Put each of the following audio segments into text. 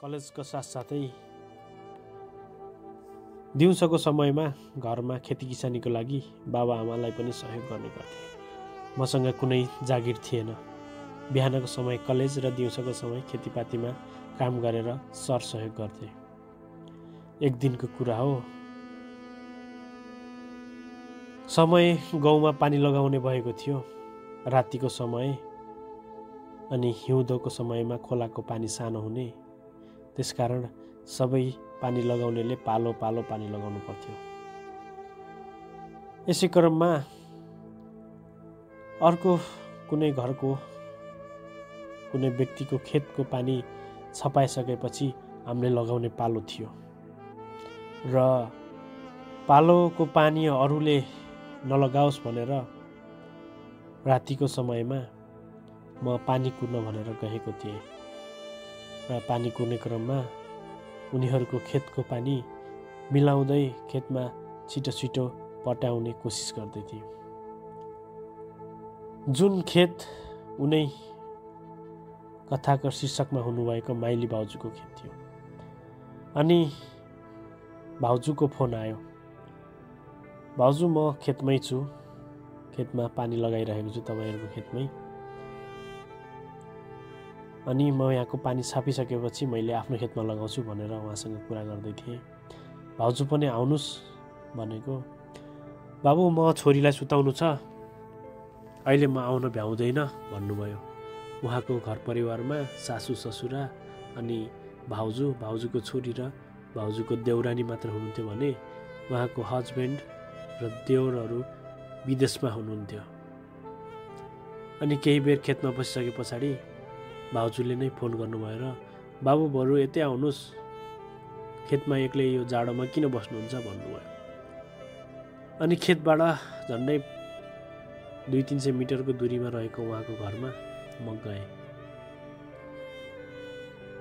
कलेजको साथसाथै दिउँसोको समयमा घरमा खेती किसानीको लागि बाबाआमालाई पनि सहयोग गर्ने गर्थे। मसँग कुनै जागिर थिएन। बिहानको समय कलेज र दिउँसोको समय खेतीपातीमा काम गरेर सरसहयोग गर्थे। एक दिनको कुरा हो। समय गाउँमा पानी लगाउने भएको थियो। रातिको समय अनि हिउँदोको समयमा खोलाको पानी सानो हुने त्यसकारण सबै पानी लगाउनेले पालो पालो पानी लगाउनु पर्थ्यो। यसै क्रममा अर्को कुनै घरको कुनै व्यक्तिको खेतको पानी छपाइसकेपछि हामीले लगाउने पालो थियो। र पालोको पानी अरूले नलगाओस् भनेर रातिको समयमा म पानी कुर्न भनेर गएको थिएँ। पानी कुर्ने क्रममा उनीहरूको खेतको पानी मिलाउँदै खेतमा छिटो छिटो पटाउने कोसिस गर्दै थिएँ। जुन खेत उनै कथाको शीर्षकमा हुनुभएको माइली भाउजूको खेत थियो। अनि भाउजूको फोन आयो। भाउजू म खेतमै छु। खेतमा पानी लगाइरहेको छु तपाईँहरूको खेतमै। अनि म यहाँको पानी छापिसकेपछि मैले आफ्नो खेतमा लगाउँछु भनेर उहाँसँग कुरा गर्दै थिएँ। भाउजू पनि आउनुहोस् भनेको। बाबु म छोरीलाई सुताउनु छ। अहिले म आउन भ्याउँदैन भन्नुभयो। उहाँको घर परिवारमा सासु ससुरा अनि भाउजू भाउजूको छोरी र भाउजूको देउरानी मात्र हुनुहुन्थ्यो भने उहाँको हस्बेन्ड र देउरहरू विदेशमा हुनुहुन्थ्यो। अनि केही बेर खेतमा बसिसके पछाडि भाउजूले नै फोन गर्नुभयो र बाबु बरु यतै आउनुहोस्। खेतमा एक्लै यो जाडोमा किन बस्नुहुन्छ? भन्नुभयो। अनि खेतबाट झन्डै दुई तिन सय मिटरको दुरीमा रहेको उहाँको घरमा म गएँ।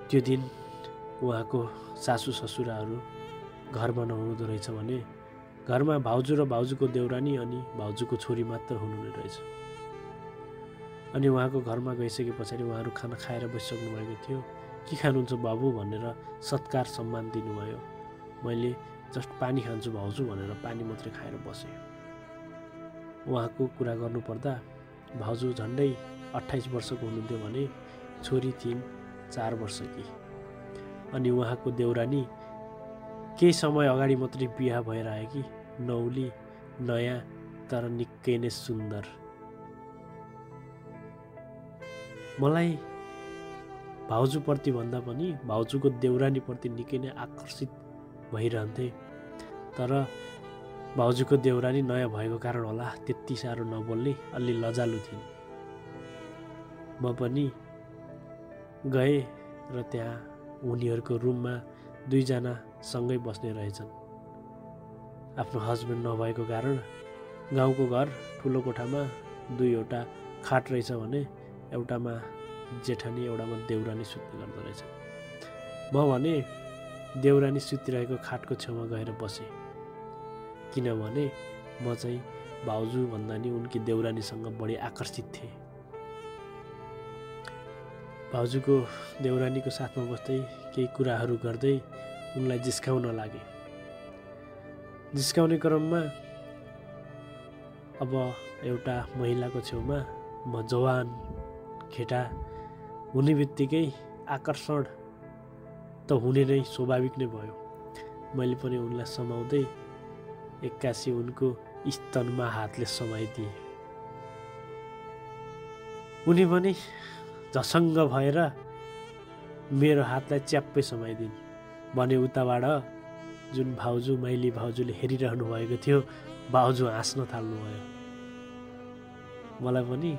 त्यो दिन उहाँको सासु ससुराहरू घरमा नहुँदो रहेछ भने घरमा भाउजू र भाउजूको देउरानी अनि भाउजूको छोरी मात्र हुनुहुने रहेछ। अनि उहाँको घरमा गइसके पछाडि उहाँहरू खाना खाएर बसिसक्नु भएको थियो। के खानुहुन्छ बाबु? भनेर सत्कार सम्मान दिनुभयो। मैले जस्ट पानी खान्छु भाउजू भनेर पानी मात्रै खाएर बसेँ उहाँको कुरा गर्नुपर्दा भाउजू झन्डै अठाइस वर्षको हुनुहुन्थ्यो भने छोरी थिइन् चार वर्षकी। अनि उहाँको देउरानी केही समय अगाडि मात्रै बिहा भएर आयो कि? नौली नयाँ तर निकै नै सुन्दर। मलाई भाउजूप्रति भन्दा पनि भाउजूको देउरानीप्रति निकै नै आकर्षित भइरहन्थे। तर भाउजूको देउरानी नयाँ भएको कारण होला त्यति साह्रो नबोल्ने अलि लजालु थिइन्। म पनि गएँ र त्यहाँ उनीहरूको रुममा दुईजना सँगै बस्ने रहेछन्। आफ्नो हस्बेन्ड नभएको कारण गाउँको घर ठुलो कोठामा दुईवटा खाट रहेछ भने एउटामा जेठानी एउटामा देउरानी सुत्ने गर्दो रहेछ। म भने देउरानी सुतिरहेको खाटको छेउमा गएर बसेँ। किनभने म चाहिँ भाउजू भन्दा नि उनकी देउरानीसँग बढी आकर्षित थिएँ। भाउजूको देउरानीको साथमा बस्दै केही कुराहरू गर्दै उनलाई जिस्काउन लागे। जिस्काउने क्रममा अब एउटा महिलाको छेउमा म जवान केटा हुने बित्तिकै आकर्षण त हुने नै स्वाभाविक नै भयो। मैले पनि उनलाई समाउँदै एक्कासी उनको स्तनमा हातले समाइदिएँ उनी पनि झसङ्ग भएर मेरो हातलाई च्याप्पै समाइदिन्। भने उताबाट जुन भाउजू माइली भाउजूले हेरिरहनु भएको थियो भाउजू हाँस्न थाल्नुभयो। मलाई पनि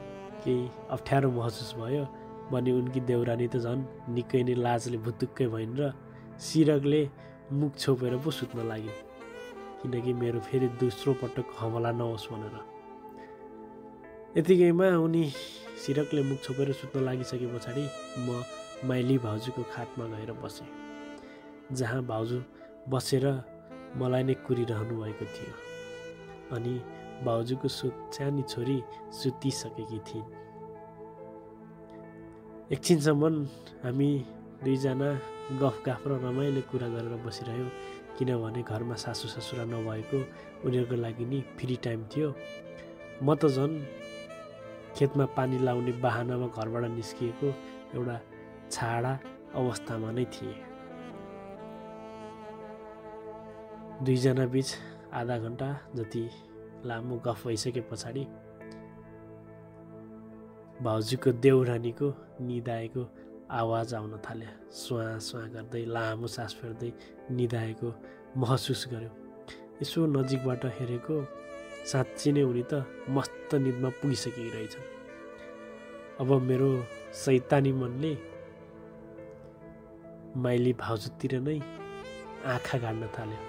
केही अप्ठ्यारो महसुस भयो। भने उनकी देउरानी त झन् निकै नै लाजले भुतुक्कै भइन् र सिरकले मुख छोपेर पो सुत्न लागिन्। किनकि मेरो फेरि दोस्रो पटक हमला नहोस् भनेर। यतिकैमा उनी सिरकले मुख छोपेर सुत्न लागिसके पछाडि म माइली भाउजूको खाटमा गएर बसेँ जहाँ भाउजू बसेर मलाई नै कुरिरहनु भएको थियो। अनि भाउजूको सु सानी छोरी सुतिसकेकी थिइन्। एकछिनसम्म हामी दुईजना गफ गाफ र रमाइलो कुरा गरेर बसिरह्यो किनभने घरमा सासु ससुरा नभएको उनीहरूको लागि नि फ्री टाइम थियो। म त झन् खेतमा पानी लाउने बाहनामा घरबाट निस्किएको एउटा छाडा अवस्थामा नै थिएँ। दुईजना बिच आधा घन्टा जति लामो गफ भइसके पछाडि भाउजूको देउरानीको निदाएको आवाज आउन थाल्यो। सुहाँ सुहाँ गर्दै लामो सास फेर्दै निदाएको महसुस गर्यो। यसो नजिकबाट हेरेको साँच्ची नै उनी त मस्त निदमा पुगिसकेकी रहेछन् अब मेरो सैतानी मनले माइली भाउजूतिर नै आँखा गाड्न थाल्यो।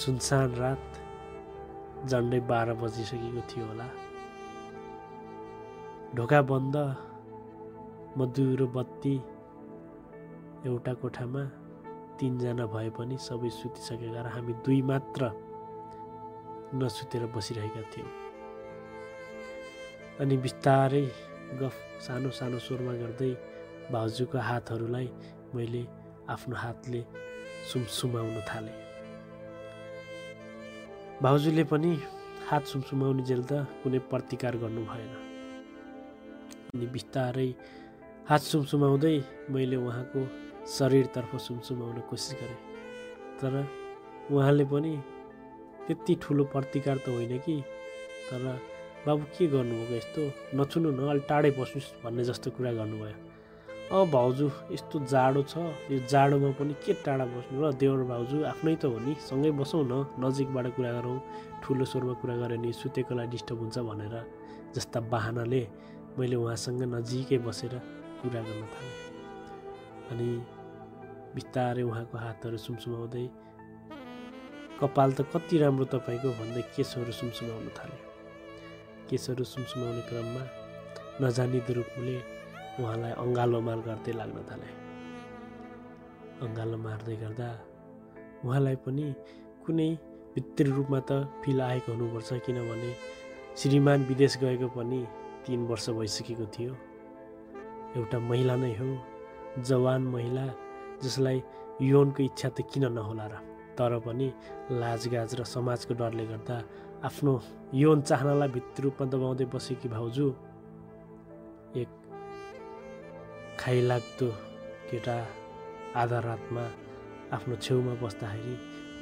सुनसान रात झन्डै बाह्र बजिसकेको थियो होला। ढोका बन्द मधुरो बत्ती एउटा कोठामा तिनजना भए पनि सबै सुतिसकेका र हामी दुई मात्र नसुतेर बसिरहेका थियौँ। अनि बिस्तारै गफ सानो सानो स्वरमा गर्दै भाउजूको हातहरूलाई मैले आफ्नो हातले सुमसुमाउन थालेँ। भाउजूले पनि हात सुमसुमाउने जेल त कुनै प्रतिकार गर्नु भएन। अनि बिस्तारै हात सुमसुमाउँदै मैले उहाँको शरीरतर्फ सुमसुमाउन कोसिस गरेँ। तर उहाँले पनि त्यति ठुलो प्रतिकार त होइन कि तर बाबु के गर्नुभएको यस्तो? नछुनु न अलि टाढै बस्नुहोस् भन्ने जस्तो कुरा गर्नुभयो। अँ भाउजू यस्तो जाडो छ। यो जाडोमा पनि के टाढा बस्नु र देवर भाउजू आफ्नै त हो नि। सँगै बसौँ न। नजिकबाट कुरा गरौँ। ठुलो स्वरमा कुरा गऱ्यो भने सुतेकोलाई डिस्टर्ब हुन्छ भनेर जस्ता बाहनाले मैले उहाँसँग नजिकै बसेर कुरा गर्न थालेँ। अनि बिस्तारै उहाँको हातहरू सुमसुमाउँदै कपाल त कति राम्रो तपाईँको भन्दै केसहरू सुमसुमाउन थाल्यो। केसहरू सुमसुमाउने क्रममा नजानिदो रूपले उहाँलाई अँगालो गर्दै लाग्न थाले। अँगालो मार्दै गर्दा उहाँलाई पनि कुनै भित्री रूपमा त फिल आएको हुनुपर्छ किनभने श्रीमान विदेश गएको पनि तिन वर्ष भइसकेको थियो। एउटा महिला नै हो जवान महिला जसलाई यौनको इच्छा त किन नहोला र? तर पनि लाजगाज र समाजको डरले गर्दा आफ्नो यौन चाहनालाई भित्री रूपमा दबाउँदै बसेकी भाउजू खाइलाग्दो केटा आधा रातमा आफ्नो छेउमा बस्दाखेरि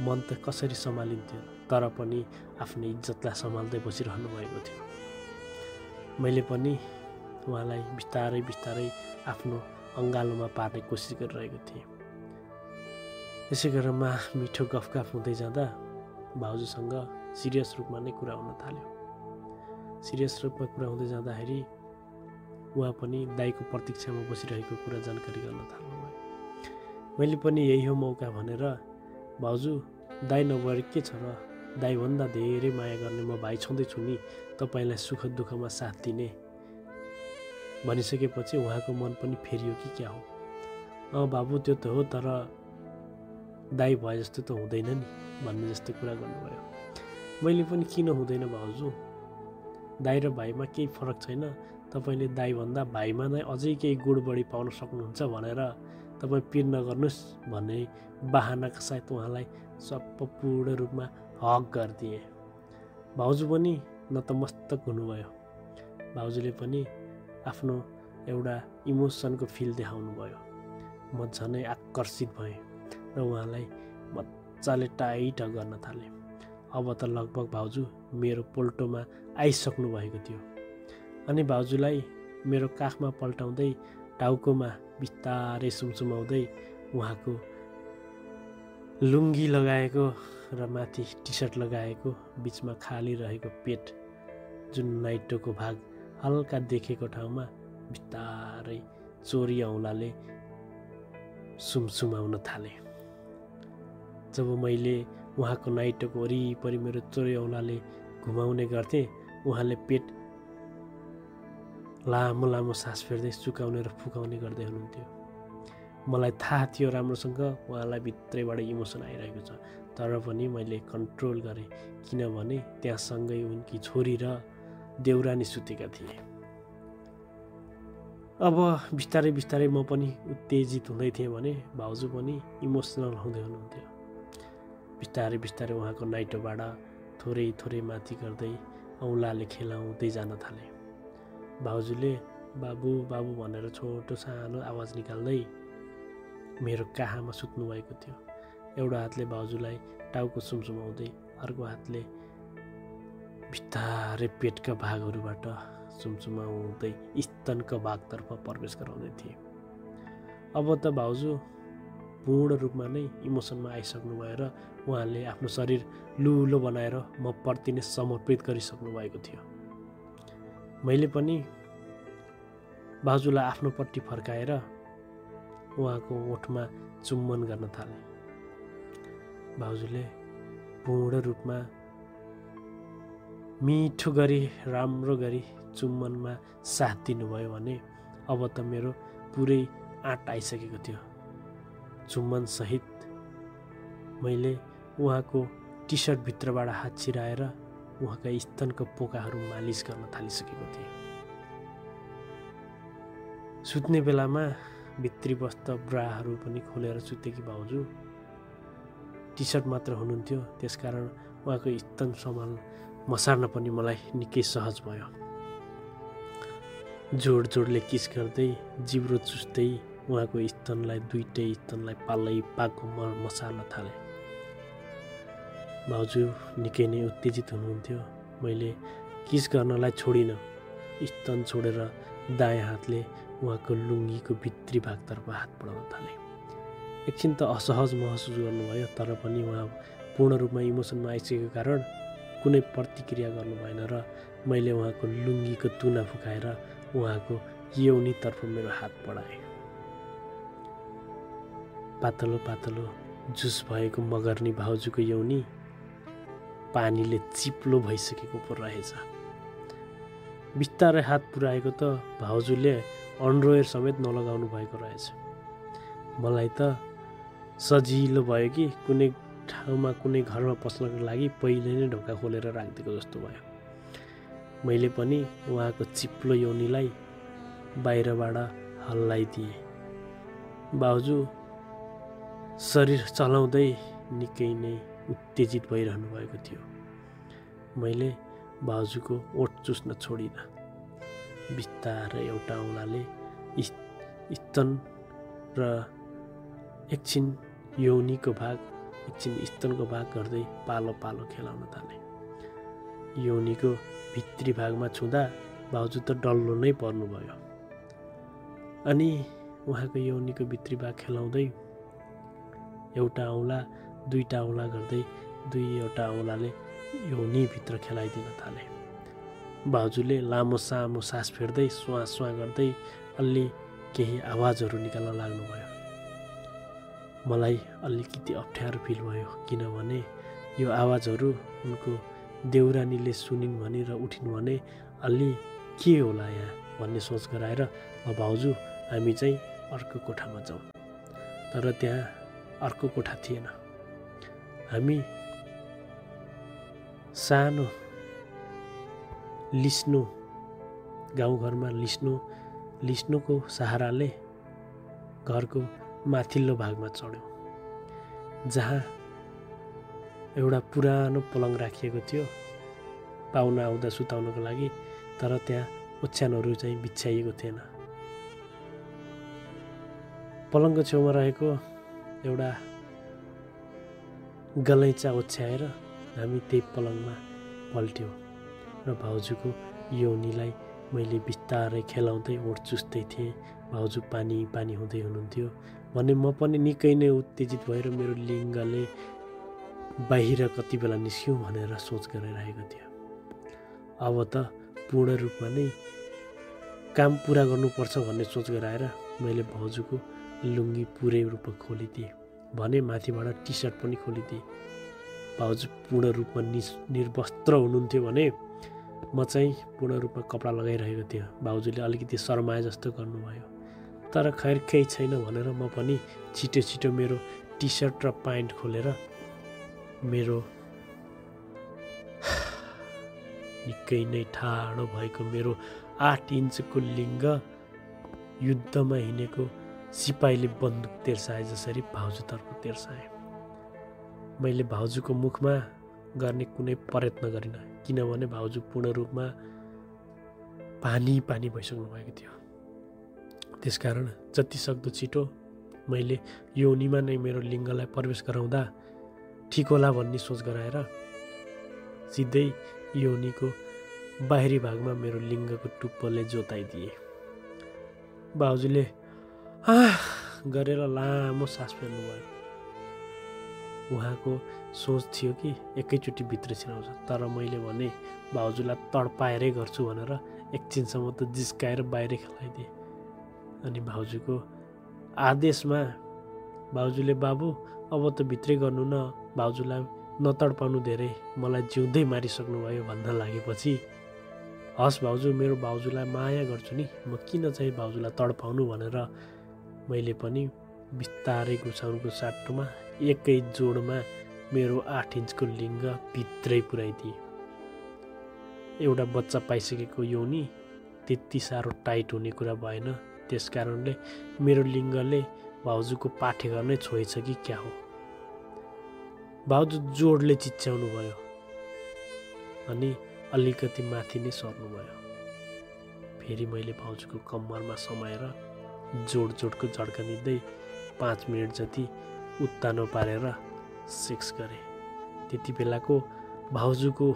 मन त कसरी सम्हालिन्थ्यो तर पनि आफ्नो इज्जतलाई सम्हाल्दै बसिरहनु भएको थियो। मैले पनि उहाँलाई बिस्तारै बिस्तारै आफ्नो अङ्गालोमा पार्ने कोसिस गरिरहेको थिएँ। यसै क्रममा मिठो गफगाफ हुँदै जाँदा भाउजूसँग सिरियस रूपमा नै कुरा हुन थाल्यो। सिरियस रूपमा कुरा हुँदै जाँदाखेरि उहाँ पनि दाईको प्रतीक्षामा बसिरहेको कुरा जानकारी गर्न थाल्नुभयो। मैले पनि यही हो मौका भनेर भाउजू दाई नभएर के छ र? दाईभन्दा धेरै माया गर्ने म भाइ छँदैछु नि। तपाईँलाई सुख दुःखमा साथ दिने। भनिसकेपछि उहाँको मन पनि फेरियो कि क्या हो। अँ बाबु त्यो त हो तर दाई भए जस्तो त हुँदैन नि भन्ने जस्तो कुरा गर्नुभयो। मैले पनि किन हुँदैन भाउजू? दाई र भाइमा केही फरक छैन। तपाईँले दाईभन्दा भाइमा नै अझै केही गुड बढी पाउन सक्नुहुन्छ भनेर तपाईँ पिर नगर्नुहोस् भन्ने बाहनाका साथ उहाँलाई सब पूर्ण रूपमा हक गरिदिए। भाउजू पनि नतमस्तक हुनुभयो। भाउजूले पनि आफ्नो एउटा इमोसनको फिल देखाउनु भयो म झनै आकर्षित भएँ र उहाँलाई मजाले टाइट गर्न थालेँ। अब त लगभग भाउजू मेरो पोल्टोमा आइसक्नु भएको थियो। अनि भाउजूलाई मेरो काखमा पल्टाउँदै टाउकोमा बिस्तारै सुमसुमाउँदै उहाँको लुङ्गी लगाएको र माथि टी सर्ट लगाएको बिचमा खाली रहेको पेट जुन नाइटोको भाग हल्का देखेको ठाउँमा बिस्तारै चोरी औँलाले सुमसुमाउन थालेँ। जब मैले उहाँको नाइटोको वरिपरि मेरो चोरी औँलाले घुमाउने गर्थेँ उहाँले पेट लामो लामो सास फेर्दै सुकाउने र फुकाउने गर्दै हुनुहुन्थ्यो। मलाई थाहा थियो राम्रोसँग उहाँलाई भित्रैबाट इमोसन आइरहेको छ तर पनि मैले कन्ट्रोल गरेँ किनभने त्यहाँसँगै उनकी छोरी र देउरानी सुतेका थिए। अब बिस्तारै बिस्तारै म पनि उत्तेजित हुँदै थिएँ भने भाउजू पनि इमोसनल हुँदै हुनुहुन्थ्यो। बिस्तारै बिस्तारै उहाँको नाइटोबाट थोरै थोरै माथि गर्दै औँलाले खेलाउँदै जान थाले। भाउजूले बाबु बाबु भनेर छोटो सानो आवाज निकाल्दै मेरो काखमा सुत्नु भएको थियो। एउटा हातले भाउजूलाई टाउको सुमसुमाउँदै अर्को हातले बिस्तारै पेटका भागहरूबाट सुमसुमाउँदै स्तनको भागतर्फ प्रवेश गराउँदै थिए। अब त भाउजू पूर्ण रूपमा नै इमोसनमा आइसक्नु भएर उहाँले आफ्नो शरीर लुलो बनाएर म प्रति नै समर्पित गरिसक्नु भएको थियो। मैले पनि भाउजूलाई आफ्नोपट्टि फर्काएर उहाँको ओठमा चुम्बन गर्न थालेँ। भाउजूले पूर्ण रूपमा मिठो गरी राम्रो गरी चुम्बनमा साथ दिनुभयो भने अब त मेरो पुरै आँट आइसकेको थियो। चुम्बनसहित मैले उहाँको टी सर्टभित्रबाट हात छिराएर उहाँका स्तनको पोकाहरू मालिस गर्न थालिसकेको थिएँ। सुत्ने बेलामा भित्री वस्त्र ब्राहरू पनि खोलेर सुतेकी भाउजू टी सर्ट मात्र हुनुहुन्थ्यो त्यसकारण उहाँको स्तन सम्हाल मसार्न पनि मलाई निकै सहज भयो। जोड जोडले किस गर्दै जिब्रो चुस्दै उहाँको स्तनलाई दुइटै स्तनलाई पालै पाको मसार्न थालेँ। भाउजू निकै नै उत्तेजित हुनुहुन्थ्यो। मैले किस गर्नलाई छोडिनँ। स्तन छोडेर दायाँ हातले उहाँको लुङ्गीको भित्री भागतर्फ हात बढाउन थालेँ। एकछिन त असहज महसुस गर्नुभयो तर पनि उहाँ पूर्ण रूपमा इमोसनमा आइसकेको कारण कुनै प्रतिक्रिया गर्नु भएन र मैले उहाँको लुङ्गीको तुना फुकाएर उहाँको यौनीतर्फ मेरो हात बढाएँ। पातलो पातलो जुस भएको मगर्नी भाउजूको यौनी पानीले चिप्लो भइसकेको पो रहेछ। बिस्तारै हात पुऱ्याएको त भाउजूले अन्ड्रोयर समेत नलगाउनु भएको रहेछ। मलाई त सजिलो भयो कि कुनै ठाउँमा कुनै घरमा पस्नको लागि पहिले नै ढोका खोलेर राखिदिएको जस्तो भयो। मैले पनि उहाँको चिप्लो योनीलाई बाहिरबाट हल्लाइदिएँ। भाउजू शरीर चलाउँदै निकै नै उत्तेजित भइरहनु भएको थियो। मैले भाउजूको ओठ चुस्न छोडिनँ। बिस्तारै एउटा औँलाले स्तन र एकछिन यौनीको भाग एकछिन स्तनको भाग गर्दै पालो पालो खेलाउन थाले। यौनीको भित्री भागमा छुँदा भाउजू त डल्लो नै पर्नुभयो। अनि उहाँको यौनीको भित्री भाग खेलाउँदै एउटा औँला दुईवटा औँला गर्दै दुईवटा औँलाले योनीभित्र खेलाइदिन थाले। भाउजूले लामो सामो सास फेर्दै सुहाँ सुहाँ गर्दै अलि केही आवाजहरू निकाल्न लाग्नुभयो। मलाई अलिकति अप्ठ्यारो फिल भयो किनभने यो आवाजहरू उनको देउरानीले सुनिन् भनेर उठिन् भने अलि के होला यहाँ भन्ने सोच गराएर भाउजू हामी चाहिँ अर्को कोठामा जाउँ। तर त्यहाँ अर्को कोठा थिएन। हामी सानो लिस्नु गाउँघरमा लिस्नु लिस्नुको सहाराले घरको माथिल्लो भागमा चढ्यौँ जहाँ एउटा पुरानो पलङ राखिएको थियो पाहुना आउँदा सुताउनको लागि तर त्यहाँ ओछ्यानहरू चाहिँ बिछ्याइएको थिएन। पलङको छेउमा रहेको एउटा गलैँचा ओछ्याएर हामी त्यही पलङमा पल्ट्यौँ र भाउजूको योनीलाई मैले बिस्तारै खेलाउँदै ओठ चुस्दै थिएँ। भाउजू पानी पानी हुँदै हुनुहुन्थ्यो। भने म पनि निकै नै उत्तेजित भएर मेरो लिङ्गले बाहिर कति बेला निस्क्यौँ भनेर सोच गरिरहेको थियो अब त पूर्ण रूपमा नै काम पुरा गर्नुपर्छ भन्ने सोच गराएर मैले भाउजूको लुङ्गी पुरै रूपमा खोलिदिएँ। भने माथिबाट टी सर्ट पनि खोलिदिएँ। भाउजू पूर्ण रूपमा निस निर्वस्त्र हुनुहुन्थ्यो भने म चाहिँ पूर्ण रूपमा कपडा लगाइरहेको थिएँ। भाउजूले अलिकति शर्माए जस्तो गर्नुभयो। तर खैर केही छैन भनेर म पनि छिटो छिटो मेरो टी सर्ट र प्यान्ट खोलेर मेरो निकै नै ठाडो भएको मेरो आठ इन्चको लिङ्ग युद्धमा हिँडेको सिपाहीले बन्दुक तेर्साए जसरी भाउजूतर्फ तेर्साएँ। मैले भाउजूको मुखमा गर्ने कुनै प्रयत्न गरिनँ किनभने भाउजू पूर्ण रूपमा पानी पानी भइसक्नु भएको थियो। त्यसकारण जति सक्दो छिटो मैले योनिमा नै मेरो लिङ्गलाई प्रवेश गराउँदा ठिक होला भन्ने सोच गराएर सिधै योनिको बाहिरी भागमा मेरो लिङ्गको टुप्पोले जोताइदिए। बाउजूले गरेर लामो सास फेर्नुभयो उहाँको सोच थियो कि एकैचोटि भित्र छिराउँछ तर मैले भने भाउजूलाई तडपाएरै गर्छु भनेर एकछिनसम्म त जिस्काएर बाहिरै खेलाइदिएँ अनि भाउजूको आदेशमा भाउजूले बाबु अब त भित्रै गर्नु न भाउजूलाई नतडपाउनु धेरै मलाई जिउँदै मारिसक्नुभयो भन्न लागेपछि हस् भाउजू मेरो भाउजूलाई माया गर्छु नि म किन चाहिँ भाउजूलाई तडपाउनु भनेर मैले पनि बिस्तारै घुसाउनुको साटोमा एकै जोडमा मेरो आठ इन्चको लिङ्ग भित्रै पुऱ्याइदिएँ। एउटा बच्चा पाइसकेको यौनी त्यति साह्रो टाइट हुने कुरा भएन त्यस कारणले मेरो लिङ्गले भाउजूको पाठेघर नै छोएछ कि क्या हो? भाउजू जोडले चिच्याउनु भयो अनि अलिकति माथि नै सर्नुभयो। फेरि मैले भाउजूको कम्मरमा समाएर जोड जोडको झड्का दिँदै पाँच मिनट जति उत्तानो पारेर सेक्स गरेँ। त्यति बेलाको भाउजूको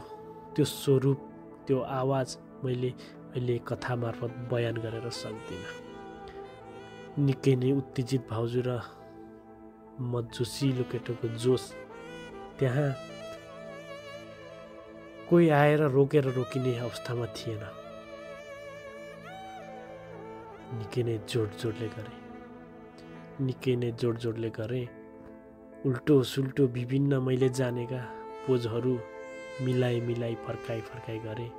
त्यो स्वरूप त्यो आवाज मैले अहिले कथा मार्फत बयान गरेर सक्दिनँ। निकै नै उत्तेजित भाउजू र म जोसिलो केटोको जोस त्यहाँ कोही आएर रोकेर रोकिने अवस्थामा थिएन। निकै नै जोड जोडले गरेँ। निकै नै जोड जोडले गरेँ। उल्टो सुल्टो विभिन्न मैले जानेका पोजहरू मिलाइ मिलाइ फर्काइ फर्काइ गरेँ।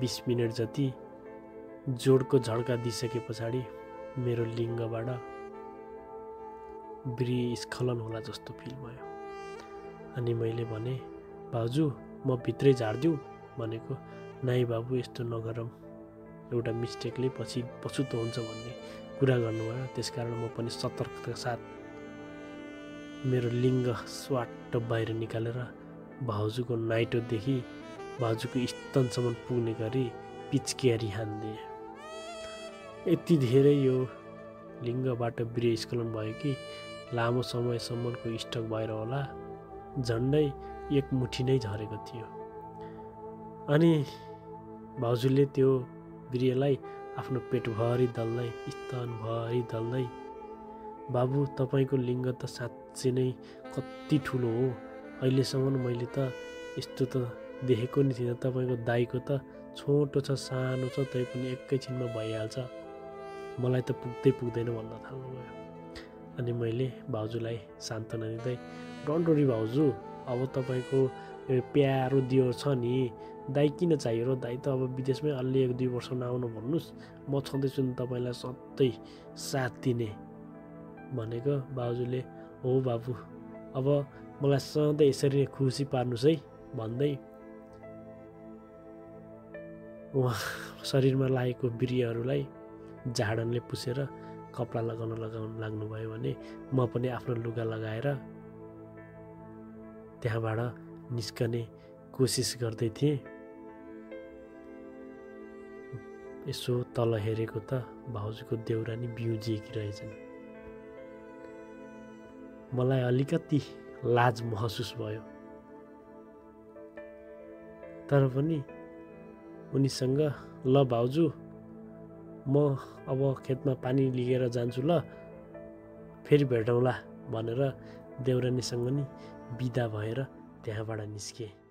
बिस मिनट जति जोडको झड्का दिइसके पछाडि मेरो लिङ्गबाट स्खलन होला जस्तो फिल भयो। अनि मैले भने भाउजू म भित्रै झारिदिउँ भनेको नाइ बाबु यस्तो नगरौँ। एउटा मिस्टेकले पछि पछुतो हुन्छ भन्ने कुरा गर्नुभयो। त्यस कारण म पनि सतर्कताका साथ मेरो लिङ्ग स्वाट बाहिर निकालेर भाउजूको नाइटोदेखि भाउजूको स्तनसम्म पुग्ने गरी पिचकियारी हानिदिएँ। यति धेरै यो लिङ्गबाट स्खलन भयो कि लामो समयसम्मको स्टक भएर होला झन्डै एक मुठी नै झरेको थियो। अनि भाउजूले त्यो बिरेलाई आफ्नो पेटभरि दल्दै स्तनभरि दल्दै। बाबु तपाईँको लिङ्ग त साँच्चै नै कति ठुलो हो। अहिलेसम्म मैले त यस्तो त देखेको नि थिइनँ। तपाईँको दाईको त छोटो छ सानो छ तै पनि एकैछिनमा भइहाल्छ। मलाई त पुग्दै पुग्दैन भन्न थाल्नुभयो। अनि मैले भाउजूलाई सान्त्वना दिँदै डन्डोरी भाउजू अब तपाईँको प्यारो दियो छ नि। दाई किन चाहियो र दाई त अब विदेशमै अलि एक दुई वर्ष नआउनु भन्नुहोस्। म छँदैछु नि तपाईँलाई सधैँ साथ दिने भनेको बाउजूले हो बाबु अब मलाई सधैँ यसरी नै खुसी पार्नुहोस् है भन्दै उहाँ शरीरमा लागेको बिरुवाहरूलाई झाडनले पुसेर कपडा लगाउन लगाउन लाग्नुभयो भने म पनि आफ्नो लुगा लगाएर त्यहाँबाट निस्कने कोसिस गर्दै थिएँ। यसो तल हेरेको त भाउजूको देउरानी बिउजिएकी रहेछन् मलाई अलिकति लाज महसुस भयो। तर पनि उनीसँग ल भाउजू म अब खेतमा पानी लिएर जान्छु ल। फेरि भेटौँला भनेर देउरानीसँग नि बिदा भएर त्यहाँबाट निस्केँ।